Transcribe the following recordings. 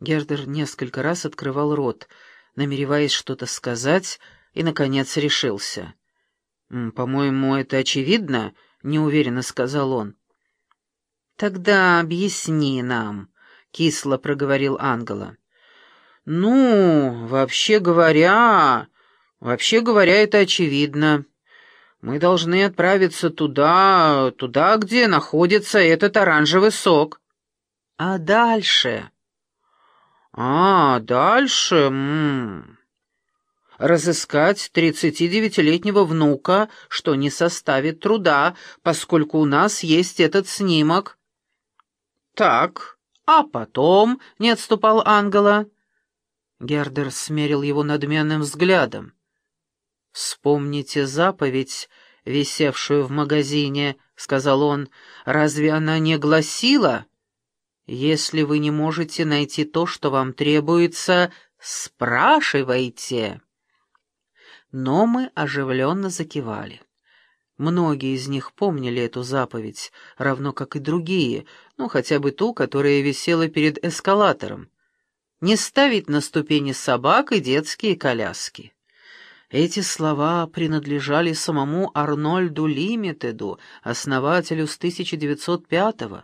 Гердер несколько раз открывал рот, намереваясь что-то сказать, и, наконец, решился. «По-моему, это очевидно», — неуверенно сказал он. «Тогда объясни нам», — кисло проговорил Ангела. «Ну, вообще говоря, вообще говоря, это очевидно. Мы должны отправиться туда, туда, где находится этот оранжевый сок». «А дальше?» «А, дальше...» м -м. «Разыскать тридцатидевятилетнего внука, что не составит труда, поскольку у нас есть этот снимок». «Так, а потом...» — не отступал Ангела. Гердер смерил его надменным взглядом. «Вспомните заповедь, висевшую в магазине», — сказал он. «Разве она не гласила?» «Если вы не можете найти то, что вам требуется, спрашивайте». Но мы оживленно закивали. Многие из них помнили эту заповедь, равно как и другие, ну, хотя бы ту, которая висела перед эскалатором не ставить на ступени собак и детские коляски. Эти слова принадлежали самому Арнольду Лимитеду, основателю с 1905-го.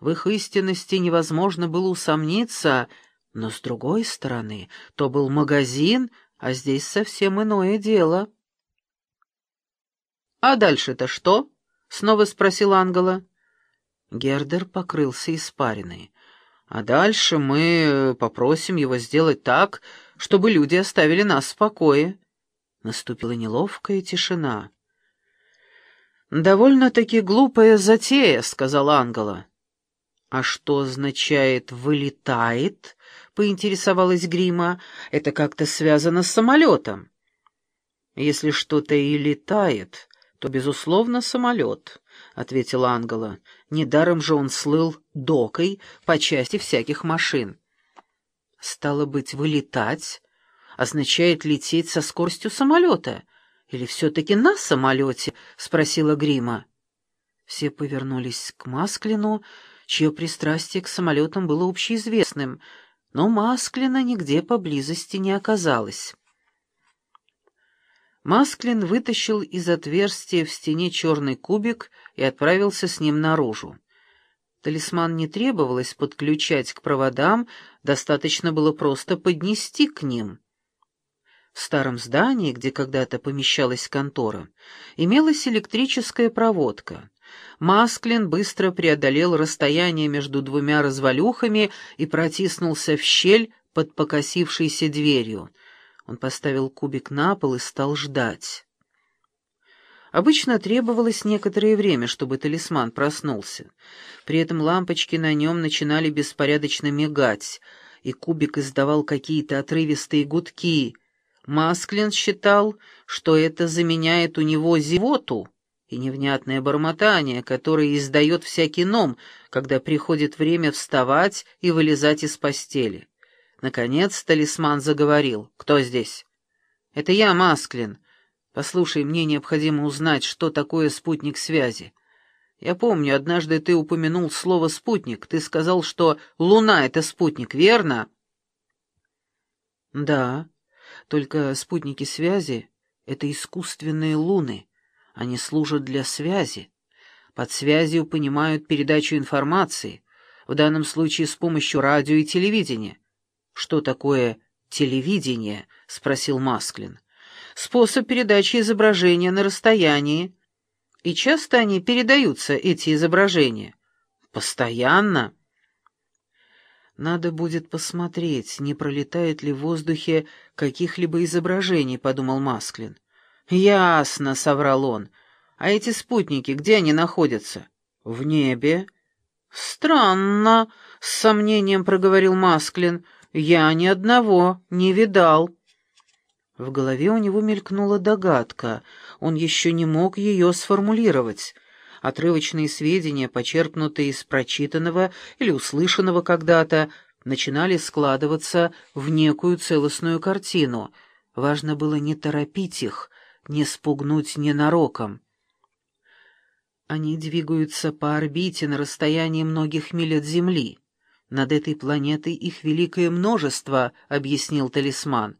В их истинности невозможно было усомниться, но, с другой стороны, то был магазин, а здесь совсем иное дело. «А дальше-то что?» — снова спросил Ангела. Гердер покрылся испариной. А дальше мы попросим его сделать так, чтобы люди оставили нас в покое. Наступила неловкая тишина. «Довольно-таки глупая затея», — сказал Ангела. «А что означает «вылетает»?» — поинтересовалась Грима. «Это как-то связано с самолетом». «Если что-то и летает, то, безусловно, самолет», — ответила Ангела. Недаром же он слыл докой по части всяких машин. Стало быть, вылетать означает лететь со скоростью самолета. Или все-таки на самолете? — спросила Грима. Все повернулись к Масклину, чье пристрастие к самолетам было общеизвестным, но Масклина нигде поблизости не оказалось. Масклин вытащил из отверстия в стене черный кубик и отправился с ним наружу. Талисман не требовалось подключать к проводам, достаточно было просто поднести к ним. В старом здании, где когда-то помещалась контора, имелась электрическая проводка. Масклин быстро преодолел расстояние между двумя развалюхами и протиснулся в щель под покосившейся дверью — он поставил кубик на пол и стал ждать. Обычно требовалось некоторое время, чтобы талисман проснулся. При этом лампочки на нем начинали беспорядочно мигать, и кубик издавал какие-то отрывистые гудки. Масклин считал, что это заменяет у него зевоту и невнятное бормотание, которое издает всякий ном, когда приходит время вставать и вылезать из постели. Наконец талисман заговорил. «Кто здесь?» «Это я, Масклин. Послушай, мне необходимо узнать, что такое спутник связи. Я помню, однажды ты упомянул слово «спутник». Ты сказал, что Луна — это спутник, верно?» «Да, только спутники связи — это искусственные луны. Они служат для связи. Под связью понимают передачу информации, в данном случае с помощью радио и телевидения. «Что такое телевидение?» — спросил Масклин. «Способ передачи изображения на расстоянии. И часто они передаются, эти изображения?» «Постоянно». «Надо будет посмотреть, не пролетает ли в воздухе каких-либо изображений», — подумал Масклин. «Ясно», — соврал он. «А эти спутники, где они находятся?» «В небе». «Странно», — с сомнением проговорил Масклин. Я ни одного не видал». В голове у него мелькнула догадка, он еще не мог ее сформулировать. Отрывочные сведения, почерпнутые из прочитанного или услышанного когда-то, начинали складываться в некую целостную картину. Важно было не торопить их, не спугнуть ненароком. Они двигаются по орбите на расстоянии многих миль от Земли. «Над этой планетой их великое множество», — объяснил талисман.